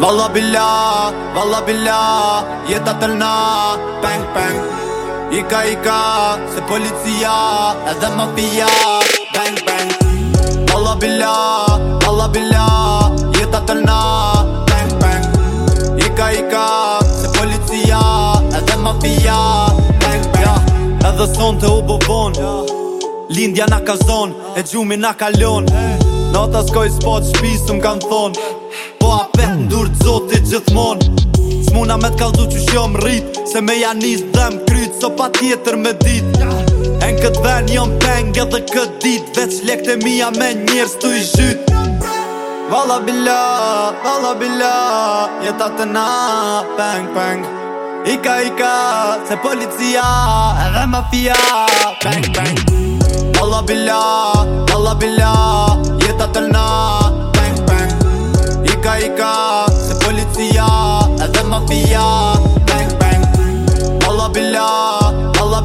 Valla billa, valla billa, jeta të lna Peng, peng, ika, ika, se policia edhe mafia Peng, peng, valla billa, valla billa, jeta të lna Peng, peng, ika, ika, se policia edhe mafia Peng, peng, ja, edhe son të u bubon Lindja na ka zon, e gjumi na ka lon Nata s'koj s'pot, shpisu m'kan thonë a pet të zoti gjithmon Smuna me t'kaldu që shumë rrit Se me janis dhem kryt So pa tjetër me dit En këtë ven jom peng dhe këtë dit Vec lek të mija me njërës t'u i zhyt Valla bila, valla bila Jeta të na, peng, peng Ika, ika, se policia Edhe mafia, peng, peng Valla bila, valla bila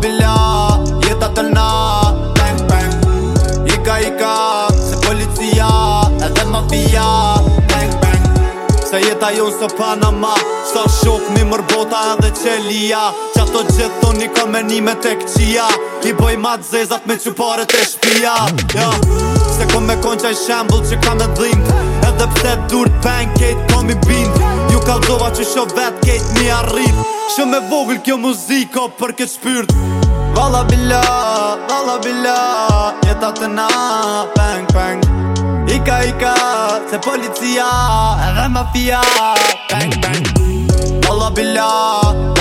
bila Jeta të na Bang bang Ika ika Se policia Edhe mafia Bang bang Se jeta jon së Panama Sa shok mi mërbota edhe qelia Qa të gjithë thonë një kamenime të këqia I boj ma të zezat me që pare të shpia yeah. Se kom me konqaj shambull që kam e dhimë Edhe pse dur pen kejt po mi bind Ju kaldova që shë vet kejt mi arrit Shumë e vogl kjo muziko për këtë shpyrt Valla bila, valla bila Jeta të na, peng peng Ika ika, se policia Edhe mafia, peng peng Valla bila,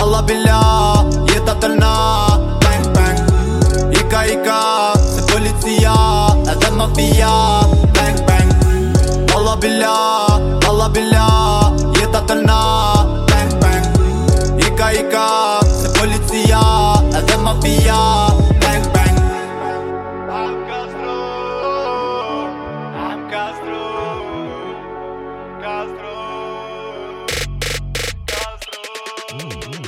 valla bila Jeta të na, peng peng Ika ika, se policia Edhe mafia, peng peng Allah billa, Allah billa Jeta të lna, bang bang Ika ika, se policia Edhe mafia, bang bang I'm Castro I'm Castro Castro Castro